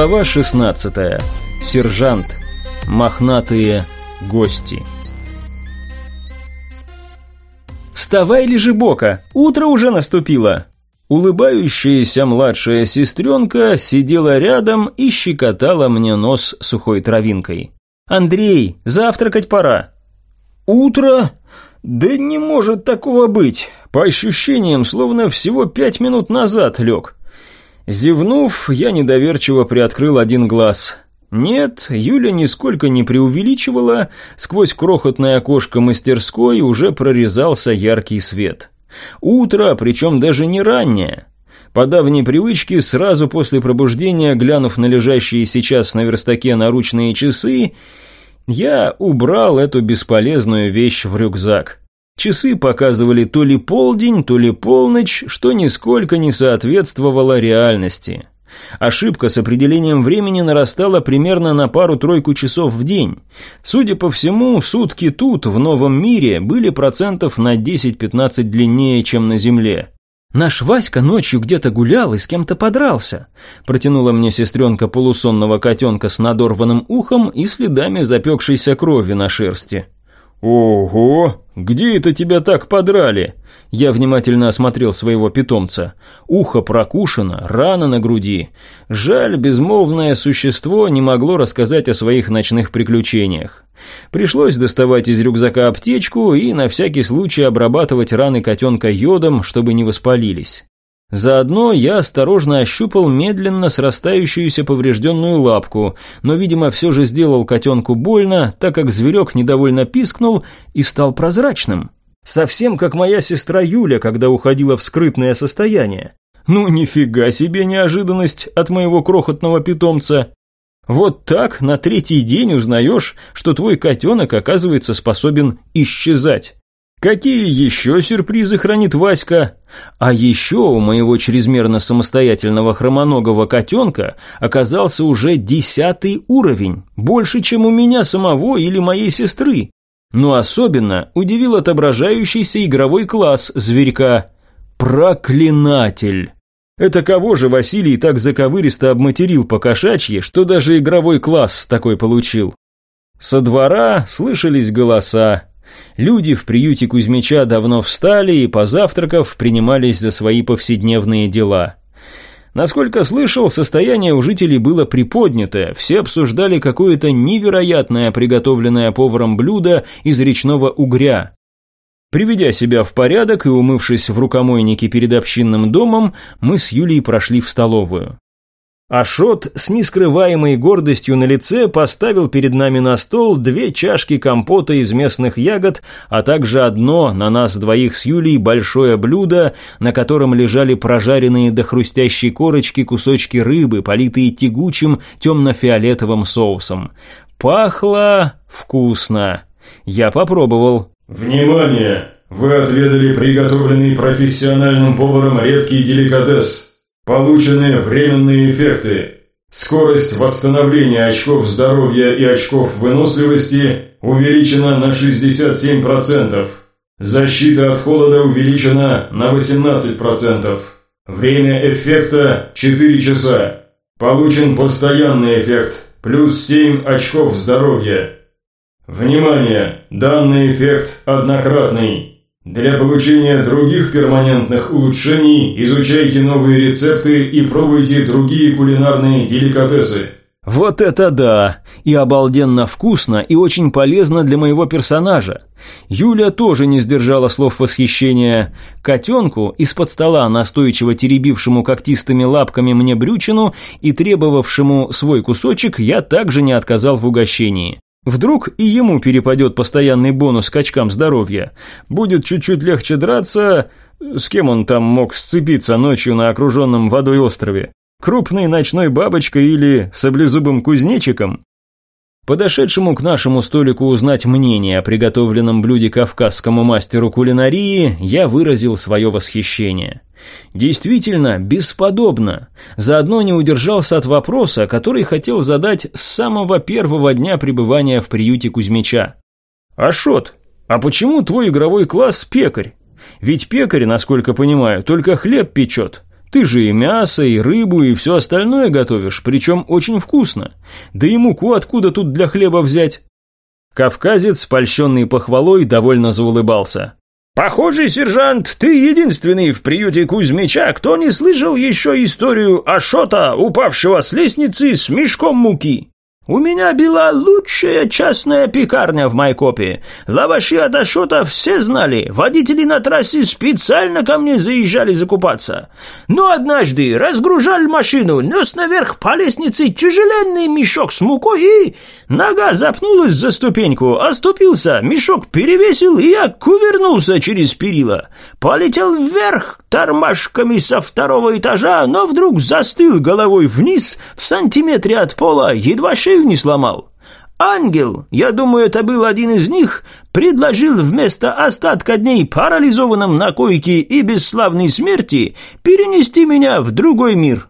Глава 16. Сержант. Мохнатые гости. «Вставай, Лежебока! Утро уже наступило!» Улыбающаяся младшая сестренка сидела рядом и щекотала мне нос сухой травинкой. «Андрей, завтракать пора!» «Утро? Да не может такого быть! По ощущениям, словно всего пять минут назад лег!» Зевнув, я недоверчиво приоткрыл один глаз. Нет, Юля нисколько не преувеличивала, сквозь крохотное окошко мастерской уже прорезался яркий свет. Утро, причем даже не раннее. По давней привычке, сразу после пробуждения, глянув на лежащие сейчас на верстаке наручные часы, я убрал эту бесполезную вещь в рюкзак. Часы показывали то ли полдень, то ли полночь, что нисколько не соответствовало реальности. Ошибка с определением времени нарастала примерно на пару-тройку часов в день. Судя по всему, сутки тут, в новом мире, были процентов на 10-15 длиннее, чем на Земле. «Наш Васька ночью где-то гулял и с кем-то подрался», протянула мне сестренка полусонного котенка с надорванным ухом и следами запекшейся крови на шерсти. «Ого! Где это тебя так подрали?» Я внимательно осмотрел своего питомца. Ухо прокушено, рана на груди. Жаль, безмолвное существо не могло рассказать о своих ночных приключениях. Пришлось доставать из рюкзака аптечку и на всякий случай обрабатывать раны котенка йодом, чтобы не воспалились. Заодно я осторожно ощупал медленно срастающуюся поврежденную лапку, но, видимо, все же сделал котенку больно, так как зверек недовольно пискнул и стал прозрачным. Совсем как моя сестра Юля, когда уходила в скрытное состояние. Ну, нифига себе неожиданность от моего крохотного питомца. Вот так на третий день узнаешь, что твой котенок оказывается способен исчезать. Какие еще сюрпризы хранит Васька? А еще у моего чрезмерно самостоятельного хромоногого котенка оказался уже десятый уровень, больше, чем у меня самого или моей сестры. Но особенно удивил отображающийся игровой класс зверька «Проклинатель». Это кого же Василий так заковыристо обматерил по кошачьи, что даже игровой класс такой получил? Со двора слышались голоса, Люди в приюте Кузьмича давно встали и, позавтракав, принимались за свои повседневные дела. Насколько слышал, состояние у жителей было приподнятое, все обсуждали какое-то невероятное приготовленное поваром блюдо из речного угря. Приведя себя в порядок и умывшись в рукомойнике перед общинным домом, мы с Юлей прошли в столовую. Ашот с нескрываемой гордостью на лице поставил перед нами на стол две чашки компота из местных ягод, а также одно, на нас двоих с Юлей, большое блюдо, на котором лежали прожаренные до хрустящей корочки кусочки рыбы, политые тягучим темно-фиолетовым соусом. Пахло вкусно. Я попробовал. «Внимание! Вы отведали приготовленный профессиональным поваром редкий деликатес – Получены временные эффекты. Скорость восстановления очков здоровья и очков выносливости увеличена на 67%. Защита от холода увеличена на 18%. Время эффекта 4 часа. Получен постоянный эффект, плюс 7 очков здоровья. Внимание! Данный эффект однократный. Для получения других перманентных улучшений изучайте новые рецепты и пробуйте другие кулинарные деликатесы. Вот это да! И обалденно вкусно, и очень полезно для моего персонажа. Юля тоже не сдержала слов восхищения. Котенку, из-под стола настойчиво теребившему когтистыми лапками мне брючину и требовавшему свой кусочек, я также не отказал в угощении. Вдруг и ему перепадет постоянный бонус к очкам здоровья. Будет чуть-чуть легче драться... С кем он там мог сцепиться ночью на окруженном водой острове? Крупной ночной бабочкой или саблезубым кузнечиком? Подошедшему к нашему столику узнать мнение о приготовленном блюде кавказскому мастеру кулинарии, я выразил свое восхищение. Действительно, бесподобно. Заодно не удержался от вопроса, который хотел задать с самого первого дня пребывания в приюте Кузьмича. «Ашот, а почему твой игровой класс пекарь? Ведь пекарь, насколько понимаю, только хлеб печет. Ты же и мясо, и рыбу, и все остальное готовишь, причем очень вкусно. Да и муку откуда тут для хлеба взять?» Кавказец, польщенный похвалой, довольно заулыбался. «Похоже, сержант, ты единственный в приюте Кузьмича, кто не слышал еще историю Ашота, упавшего с лестницы с мешком муки. У меня была лучшая частная пекарня в Майкопе. Лаваши от Ашота все знали. Водители на трассе специально ко мне заезжали закупаться. Но однажды разгружали машину, нес наверх по лестнице тяжеленный мешок с мукой и... Нога запнулась за ступеньку, оступился, мешок перевесил, и я кувернулся через перила. Полетел вверх тормашками со второго этажа, но вдруг застыл головой вниз в сантиметре от пола, едва шею шею не сломал. Ангел, я думаю, это был один из них, предложил вместо остатка дней парализованным на койке и бесславной смерти перенести меня в другой мир.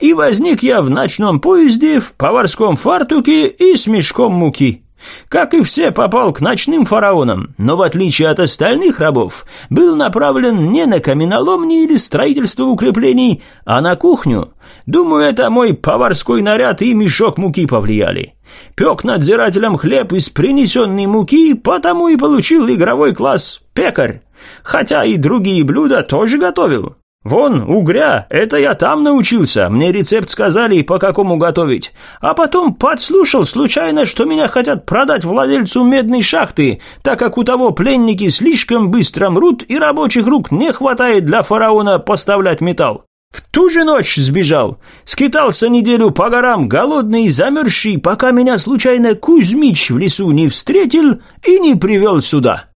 И возник я в ночном поезде, в поварском фартуке и с мешком муки. Как и все, попал к ночным фараонам, но в отличие от остальных рабов, был направлен не на каменоломни или строительство укреплений, а на кухню. Думаю, это мой поварской наряд и мешок муки повлияли. Пек надзирателем хлеб из принесенной муки, потому и получил игровой класс «пекарь». Хотя и другие блюда тоже готовил. «Вон, угря, это я там научился, мне рецепт сказали, по какому готовить. А потом подслушал случайно, что меня хотят продать владельцу медной шахты, так как у того пленники слишком быстро мрут и рабочих рук не хватает для фараона поставлять металл. В ту же ночь сбежал. Скитался неделю по горам, голодный и замерзший, пока меня случайно Кузьмич в лесу не встретил и не привел сюда».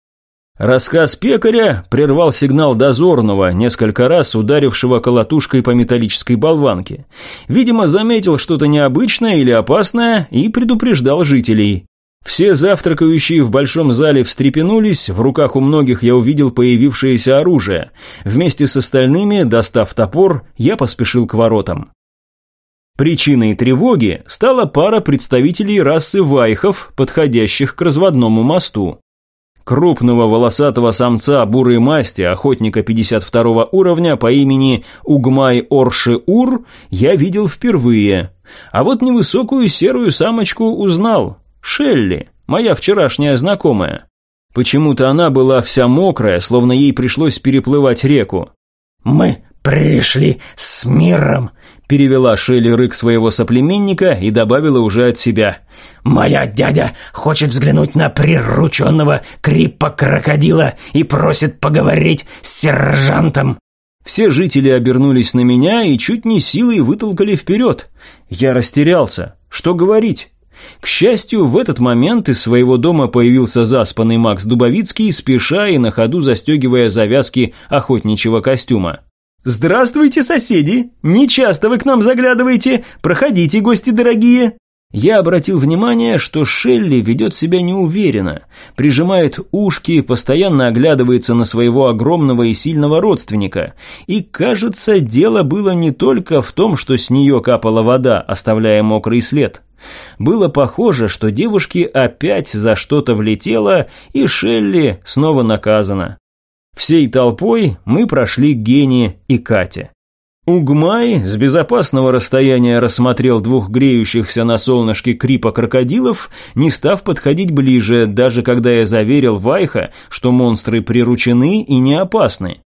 Рассказ пекаря прервал сигнал дозорного, несколько раз ударившего колотушкой по металлической болванке. Видимо, заметил что-то необычное или опасное и предупреждал жителей. Все завтракающие в большом зале встрепенулись, в руках у многих я увидел появившееся оружие. Вместе с остальными, достав топор, я поспешил к воротам. Причиной тревоги стала пара представителей расы вайхов, подходящих к разводному мосту. Крупного волосатого самца бурой масти, охотника 52 уровня по имени Угмай Орши Ур я видел впервые. А вот невысокую серую самочку узнал. Шелли, моя вчерашняя знакомая. Почему-то она была вся мокрая, словно ей пришлось переплывать реку. «Мы пришли с миром», – перевела Шелли рык своего соплеменника и добавила уже от себя. «Моя дядя хочет взглянуть на прирученного крипа-крокодила и просит поговорить с сержантом». Все жители обернулись на меня и чуть не силой вытолкали вперед. Я растерялся. Что говорить? К счастью, в этот момент из своего дома появился заспанный Макс Дубовицкий, спеша и на ходу застегивая завязки охотничьего костюма. «Здравствуйте, соседи! Не часто вы к нам заглядываете. Проходите, гости дорогие!» Я обратил внимание, что Шелли ведет себя неуверенно, прижимает ушки, постоянно оглядывается на своего огромного и сильного родственника. И, кажется, дело было не только в том, что с нее капала вода, оставляя мокрый след. Было похоже, что девушке опять за что-то влетело, и Шелли снова наказана. Всей толпой мы прошли к Гене и Кате. Угмай с безопасного расстояния рассмотрел двух греющихся на солнышке крипа крокодилов, не став подходить ближе, даже когда я заверил Вайха, что монстры приручены и не опасны.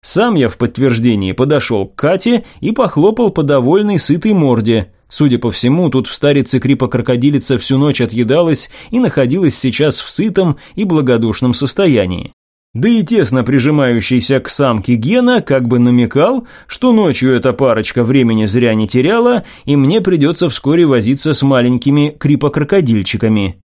Сам я в подтверждении подошел к Кате и похлопал по довольной сытой морде. Судя по всему, тут в старице крипа-крокодилица всю ночь отъедалась и находилась сейчас в сытом и благодушном состоянии. Да и тесно прижимающийся к самке Гена как бы намекал, что ночью эта парочка времени зря не теряла, и мне придется вскоре возиться с маленькими крипокрокодильчиками.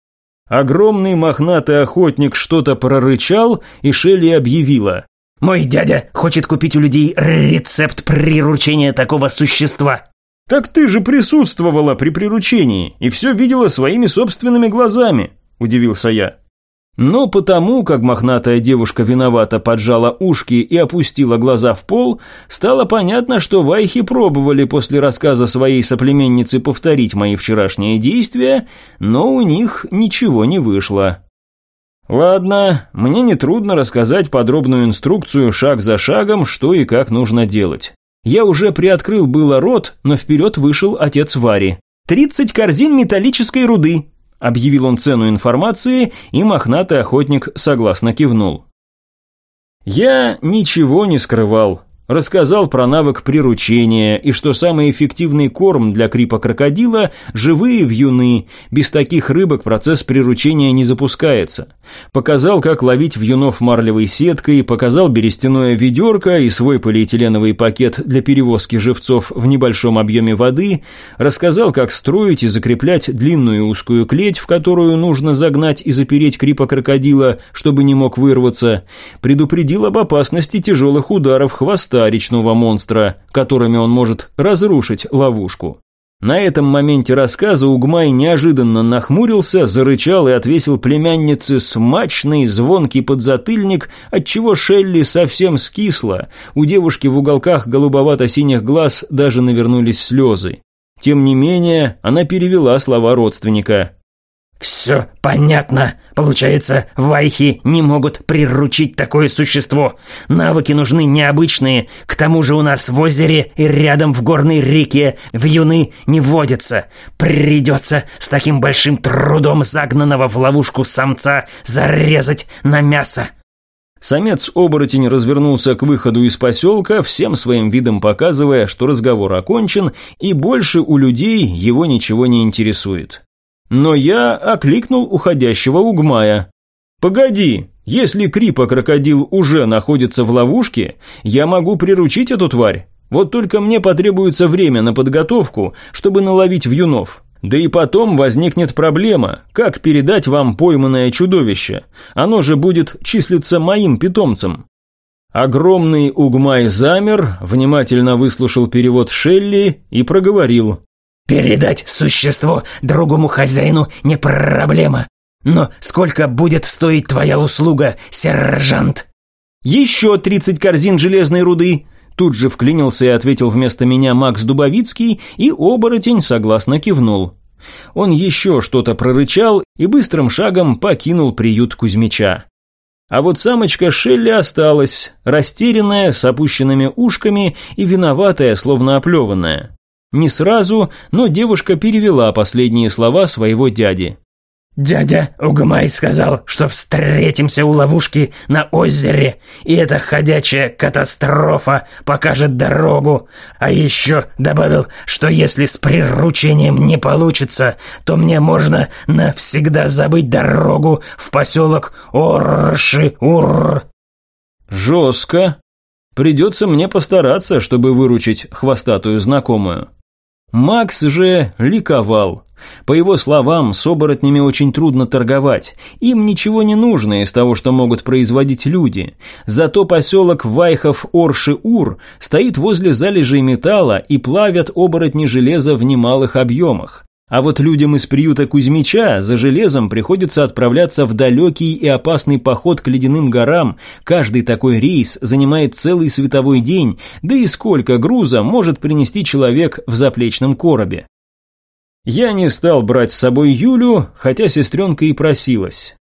Огромный мохнатый охотник что-то прорычал, и Шелли объявила. «Мой дядя хочет купить у людей рецепт приручения такого существа». «Так ты же присутствовала при приручении и все видела своими собственными глазами», – удивился я. Но потому, как мохнатая девушка виновато поджала ушки и опустила глаза в пол, стало понятно, что вайхи пробовали после рассказа своей соплеменницы повторить мои вчерашние действия, но у них ничего не вышло. Ладно, мне нетрудно рассказать подробную инструкцию шаг за шагом, что и как нужно делать. Я уже приоткрыл было рот, но вперед вышел отец Вари. «Тридцать корзин металлической руды», – объявил он цену информации, и мохнатый охотник согласно кивнул. Я ничего не скрывал. Рассказал про навык приручения и что самый эффективный корм для крипа-крокодила – живые вьюны. Без таких рыбок процесс приручения не запускается. Показал, как ловить вьюнов марлевой сеткой, показал берестяное ведерко и свой полиэтиленовый пакет для перевозки живцов в небольшом объеме воды. Рассказал, как строить и закреплять длинную узкую клеть, в которую нужно загнать и запереть крипа-крокодила, чтобы не мог вырваться. Предупредил об опасности тяжелых ударов хвоста хвоста речного монстра, которыми он может разрушить ловушку. На этом моменте рассказа Угмай неожиданно нахмурился, зарычал и отвесил племяннице смачный звонкий подзатыльник, отчего Шелли совсем скисла, у девушки в уголках голубовато-синих глаз даже навернулись слезы. Тем не менее, она перевела слова родственника. «Все понятно. Получается, вайхи не могут приручить такое существо. Навыки нужны необычные. К тому же у нас в озере и рядом в горной реке вьюны не водятся. Придется с таким большим трудом загнанного в ловушку самца зарезать на мясо». Самец-оборотень развернулся к выходу из поселка, всем своим видом показывая, что разговор окончен, и больше у людей его ничего не интересует. Но я окликнул уходящего угмая. «Погоди, если крипа-крокодил уже находится в ловушке, я могу приручить эту тварь. Вот только мне потребуется время на подготовку, чтобы наловить вьюнов. Да и потом возникнет проблема, как передать вам пойманное чудовище. Оно же будет числиться моим питомцем». Огромный угмай замер, внимательно выслушал перевод Шелли и проговорил. Передать существо другому хозяину не проблема. Но сколько будет стоить твоя услуга, сержант? Еще тридцать корзин железной руды. Тут же вклинился и ответил вместо меня Макс Дубовицкий, и оборотень согласно кивнул. Он еще что-то прорычал и быстрым шагом покинул приют Кузьмича. А вот самочка Шелли осталась, растерянная, с опущенными ушками и виноватая, словно оплеванная. Не сразу, но девушка перевела последние слова своего дяди. «Дядя Угмай сказал, что встретимся у ловушки на озере, и эта ходячая катастрофа покажет дорогу. А еще добавил, что если с приручением не получится, то мне можно навсегда забыть дорогу в поселок Орши-Ур». «Жестко. Придется мне постараться, чтобы выручить хвостатую знакомую». Макс же ликовал. По его словам, с оборотнями очень трудно торговать. Им ничего не нужно из того, что могут производить люди. Зато поселок Вайхов-Орши-Ур стоит возле залежей металла и плавят оборотни железа в немалых объемах. А вот людям из приюта Кузьмича за железом приходится отправляться в далекий и опасный поход к ледяным горам. Каждый такой рейс занимает целый световой день, да и сколько груза может принести человек в заплечном коробе. Я не стал брать с собой Юлю, хотя сестренка и просилась.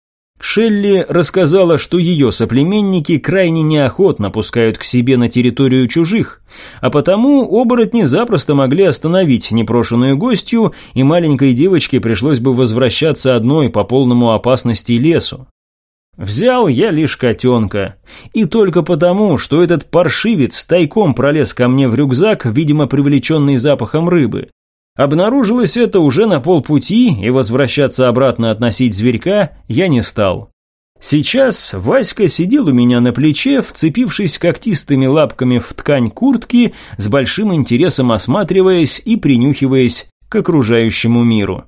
Шелли рассказала, что ее соплеменники крайне неохотно пускают к себе на территорию чужих, а потому оборотни запросто могли остановить непрошенную гостью, и маленькой девочке пришлось бы возвращаться одной по полному опасности лесу. Взял я лишь котенка. И только потому, что этот паршивец тайком пролез ко мне в рюкзак, видимо, привлеченный запахом рыбы. Обнаружилось это уже на полпути, и возвращаться обратно относить зверька я не стал. Сейчас Васька сидел у меня на плече, вцепившись когтистыми лапками в ткань куртки, с большим интересом осматриваясь и принюхиваясь к окружающему миру.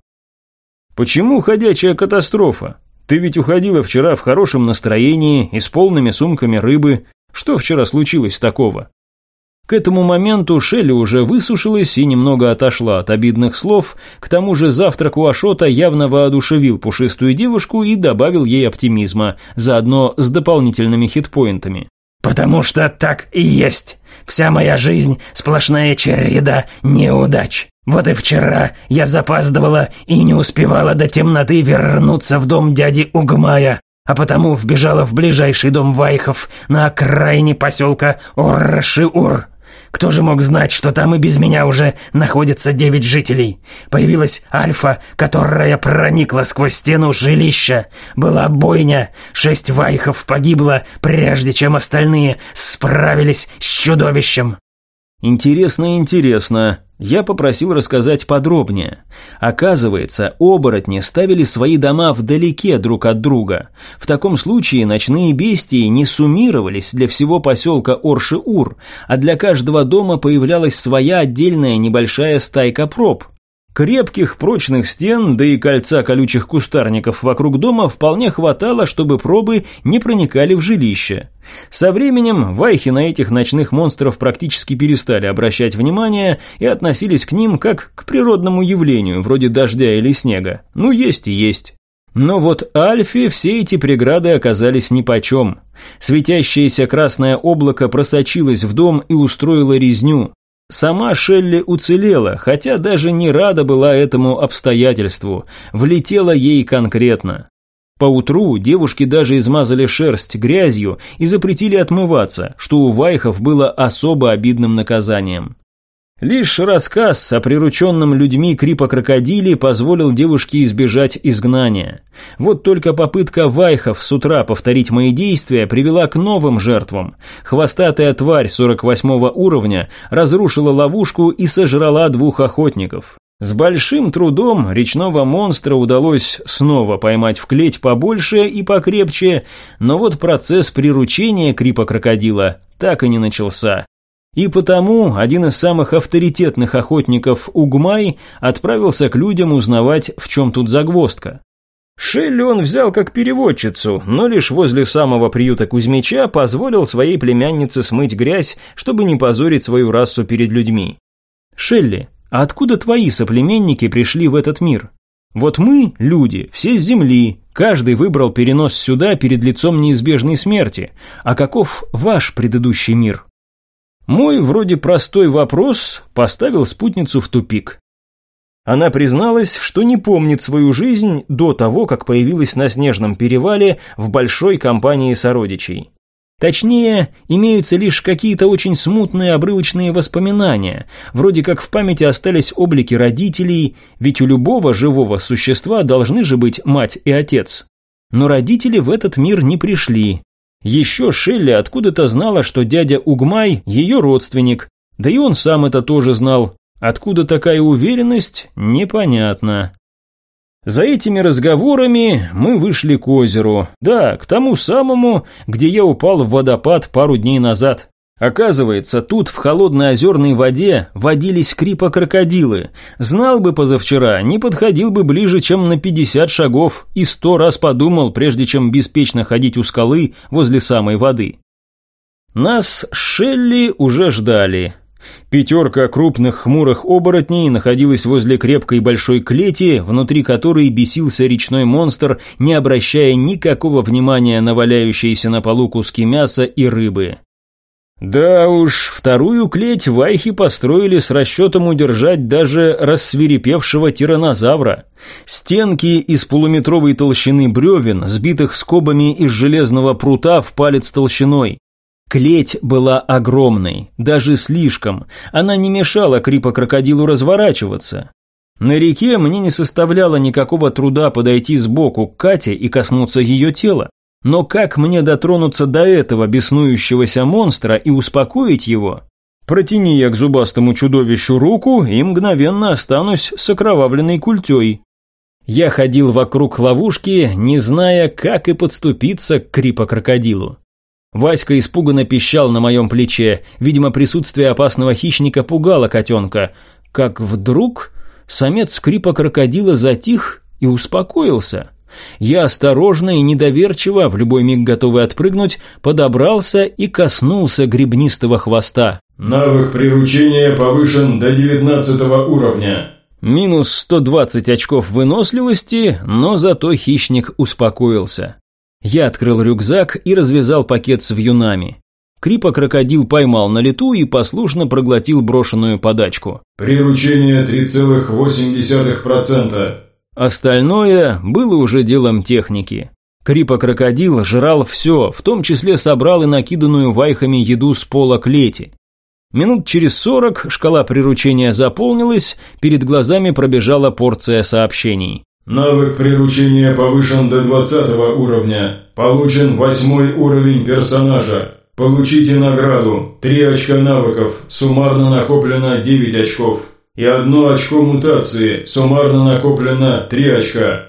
«Почему ходячая катастрофа? Ты ведь уходила вчера в хорошем настроении и с полными сумками рыбы. Что вчера случилось такого?» К этому моменту Шелли уже высушилась и немного отошла от обидных слов, к тому же завтрак у Ашота явно воодушевил пушистую девушку и добавил ей оптимизма, заодно с дополнительными хитпоинтами. «Потому что так и есть. Вся моя жизнь – сплошная череда неудач. Вот и вчера я запаздывала и не успевала до темноты вернуться в дом дяди Угмая, а потому вбежала в ближайший дом Вайхов на окраине поселка Оршиур. Кто же мог знать, что там и без меня уже находится девять жителей? Появилась Альфа, которая проникла сквозь стену жилища. Была бойня. Шесть вайхов погибло, прежде чем остальные справились с чудовищем. Интересно, интересно. Я попросил рассказать подробнее. Оказывается, оборотни ставили свои дома вдалеке друг от друга. В таком случае ночные бестии не суммировались для всего поселка Орши-Ур, а для каждого дома появлялась своя отдельная небольшая стайка проб. Крепких прочных стен, да и кольца колючих кустарников вокруг дома вполне хватало, чтобы пробы не проникали в жилище. Со временем вайхи на этих ночных монстров практически перестали обращать внимание и относились к ним как к природному явлению, вроде дождя или снега. Ну, есть и есть. Но вот Альфе все эти преграды оказались нипочем. Светящееся красное облако просочилось в дом и устроило резню. Сама Шелли уцелела, хотя даже не рада была этому обстоятельству, влетела ей конкретно. Поутру девушки даже измазали шерсть грязью и запретили отмываться, что у вайхов было особо обидным наказанием. Лишь рассказ о прирученном людьми крипа-крокодиле позволил девушке избежать изгнания. Вот только попытка вайхов с утра повторить мои действия привела к новым жертвам. Хвостатая тварь 48 уровня разрушила ловушку и сожрала двух охотников. С большим трудом речного монстра удалось снова поймать в клеть побольше и покрепче, но вот процесс приручения крипа-крокодила так и не начался. И потому один из самых авторитетных охотников Угмай отправился к людям узнавать, в чем тут загвоздка. Шелли он взял как переводчицу, но лишь возле самого приюта Кузьмича позволил своей племяннице смыть грязь, чтобы не позорить свою расу перед людьми. «Шелли, а откуда твои соплеменники пришли в этот мир? Вот мы, люди, все с земли, каждый выбрал перенос сюда перед лицом неизбежной смерти. А каков ваш предыдущий мир?» Мой вроде простой вопрос поставил спутницу в тупик. Она призналась, что не помнит свою жизнь до того, как появилась на Снежном перевале в большой компании сородичей. Точнее, имеются лишь какие-то очень смутные обрывочные воспоминания, вроде как в памяти остались облики родителей, ведь у любого живого существа должны же быть мать и отец. Но родители в этот мир не пришли, еще Шелли откуда-то знала, что дядя Угмай – ее родственник, да и он сам это тоже знал. Откуда такая уверенность, непонятно. За этими разговорами мы вышли к озеру. Да, к тому самому, где я упал в водопад пару дней назад. Оказывается, тут в холодной озерной воде водились крипа-крокодилы. Знал бы позавчера, не подходил бы ближе, чем на 50 шагов, и сто раз подумал, прежде чем беспечно ходить у скалы возле самой воды. Нас Шелли уже ждали. Пятерка крупных хмурых оборотней находилась возле крепкой большой клети, внутри которой бесился речной монстр, не обращая никакого внимания на валяющиеся на полу куски мяса и рыбы. Да уж, вторую клеть вайхи построили с расчетом удержать даже рассвирепевшего тиранозавра. Стенки из полуметровой толщины бревен, сбитых скобами из железного прута в палец толщиной. Клеть была огромной, даже слишком. Она не мешала крипа-крокодилу разворачиваться. На реке мне не составляло никакого труда подойти сбоку к Кате и коснуться ее тела. Но как мне дотронуться до этого беснующегося монстра и успокоить его? Протяни я к зубастому чудовищу руку и мгновенно останусь с окровавленной культей. Я ходил вокруг ловушки, не зная, как и подступиться к крипа-крокодилу. Васька испуганно пищал на моем плече, видимо, присутствие опасного хищника пугало котенка. Как вдруг самец крипа-крокодила затих и успокоился. Я осторожно и недоверчиво, в любой миг готовый отпрыгнуть, подобрался и коснулся гребнистого хвоста. Навык приручения повышен до 19 уровня. Минус 120 очков выносливости, но зато хищник успокоился. Я открыл рюкзак и развязал пакет с вьюнами. Крипа-крокодил поймал на лету и послушно проглотил брошенную подачку. Приручение 3,8%. Остальное было уже делом техники. Крипа-крокодил жрал все, в том числе собрал и накиданную вайхами еду с пола клети. Минут через сорок шкала приручения заполнилась, перед глазами пробежала порция сообщений. Навык приручения повышен до 20 уровня. Получен восьмой уровень персонажа. Получите награду. Три очка навыков. Суммарно накоплено 9 очков. И одно очко мутации. Суммарно накоплено 3 очка.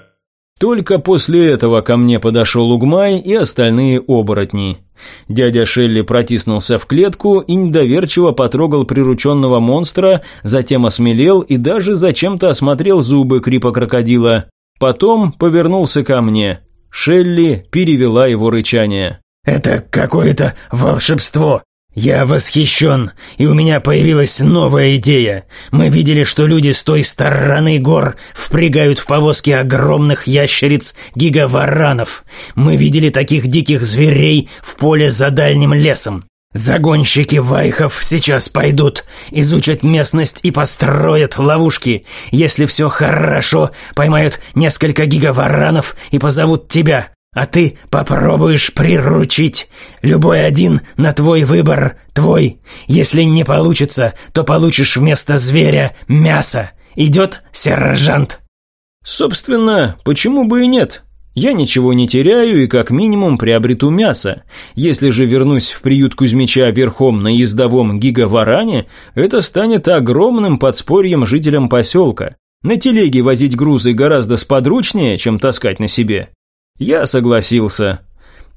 Только после этого ко мне подошел Угмай и остальные оборотни. Дядя Шелли протиснулся в клетку и недоверчиво потрогал прирученного монстра, затем осмелел и даже зачем-то осмотрел зубы крипа-крокодила. Потом повернулся ко мне. Шелли перевела его рычание. «Это какое-то волшебство. «Я восхищен, и у меня появилась новая идея. Мы видели, что люди с той стороны гор впрягают в повозки огромных ящериц-гигаваранов. Мы видели таких диких зверей в поле за дальним лесом. Загонщики вайхов сейчас пойдут, изучат местность и построят ловушки. Если все хорошо, поймают несколько гигаваранов и позовут тебя а ты попробуешь приручить. Любой один на твой выбор твой. Если не получится, то получишь вместо зверя мясо. Идет, сержант?» «Собственно, почему бы и нет?» Я ничего не теряю и как минимум приобрету мясо. Если же вернусь в приют Кузьмича верхом на ездовом гигаваране, это станет огромным подспорьем жителям поселка. На телеге возить грузы гораздо сподручнее, чем таскать на себе. Я согласился.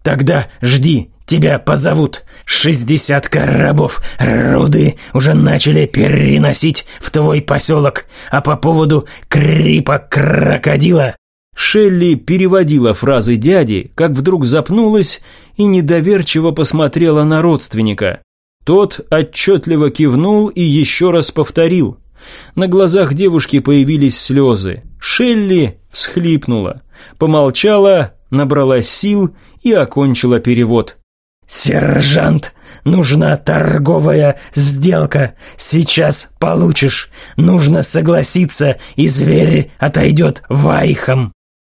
«Тогда жди, тебя позовут. Шестьдесят коробов руды уже начали переносить в твой поселок, а по поводу крипа-крокодила...» Шелли переводила фразы дяди, как вдруг запнулась и недоверчиво посмотрела на родственника. Тот отчетливо кивнул и еще раз повторил. На глазах девушки появились слезы. Шелли всхлипнула, помолчала, набрала сил и окончила перевод. «Сержант, нужна торговая сделка. Сейчас получишь. Нужно согласиться, и зверь отойдет вайхом».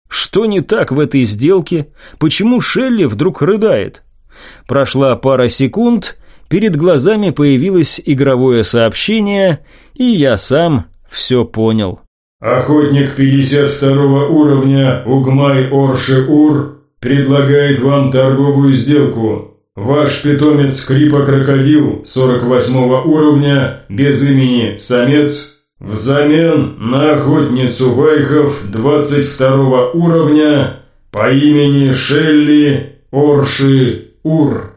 Что не так в этой сделке? Почему Шелли вдруг рыдает? Прошла пара секунд, перед глазами появилось игровое сообщение, и я сам все понял. Охотник 52 уровня Угмай Орши Ур предлагает вам торговую сделку. Ваш питомец Крипа-крокодил 48 уровня, без имени самец, взамен на охотницу Вайхов 22 уровня по имени Шелли Орши Ур.